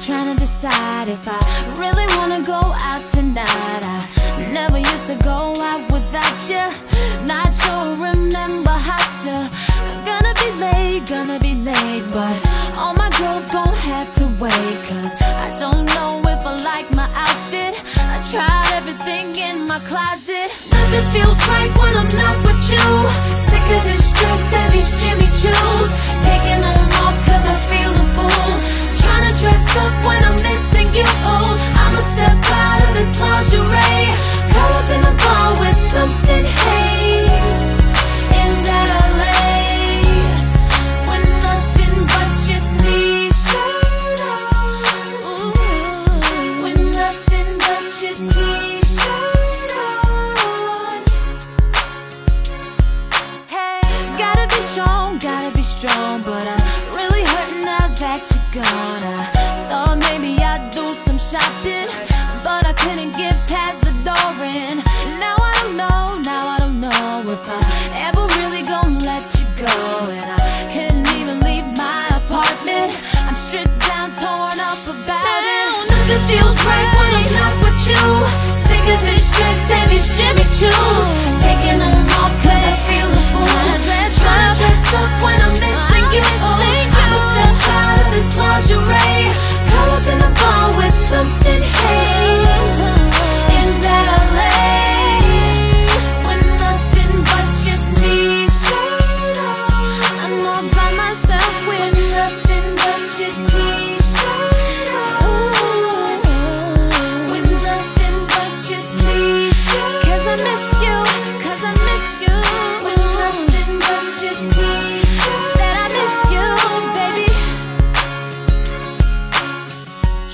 decide if I really wanna go out tonight. I never used to go out without you. Not sure, remember how to. Gonna be late, gonna be late, but all my girls gon' have to wait. Cause I don't know if I like my outfit. I tried everything in my closet. Nothing feels right when I'm not with be strong, but I'm really hurting now that you're gone. I thought maybe I'd do some shopping, but I couldn't get past the door. And now I don't know, now I don't know if I ever really gonna let you go. And I couldn't even leave my apartment. I'm stripped down, torn up about it. Nothing feels right when I'm not with you. Sick of this dress and these Jimmy Choos.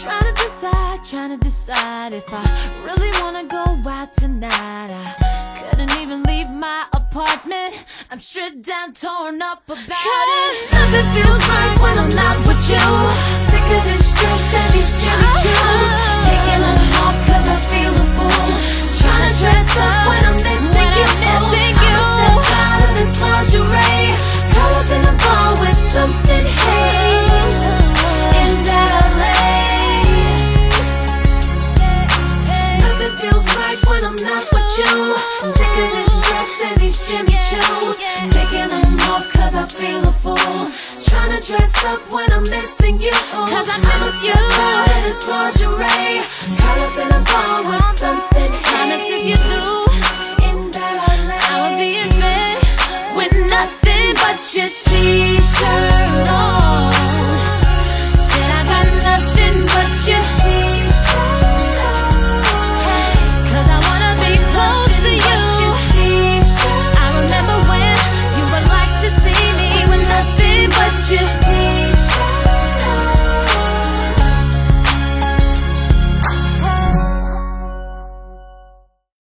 Trying to decide, trying to decide if I really wanna go out tonight. I couldn't even leave my. I'm stripped down, torn up about it. Nothing feels right when I'm not with you. Sick of this dress and these Jimmy Choos. Taking them off cause I feel a fool. Trying to dress up when I'm missing you. I'ma step out of this lingerie. Caught up in a bar with something haze. In LA. Nothing feels right when I'm not with you. Sick of this dress and these Jimmy Choos. Taking them off cause I feel a fool. Trying to dress up when I'm missing you. Cause I miss you. Out of this lingerie. Caught up in a bar with something. Promise if you do. In that. I will be in bed with nothing but your teeth.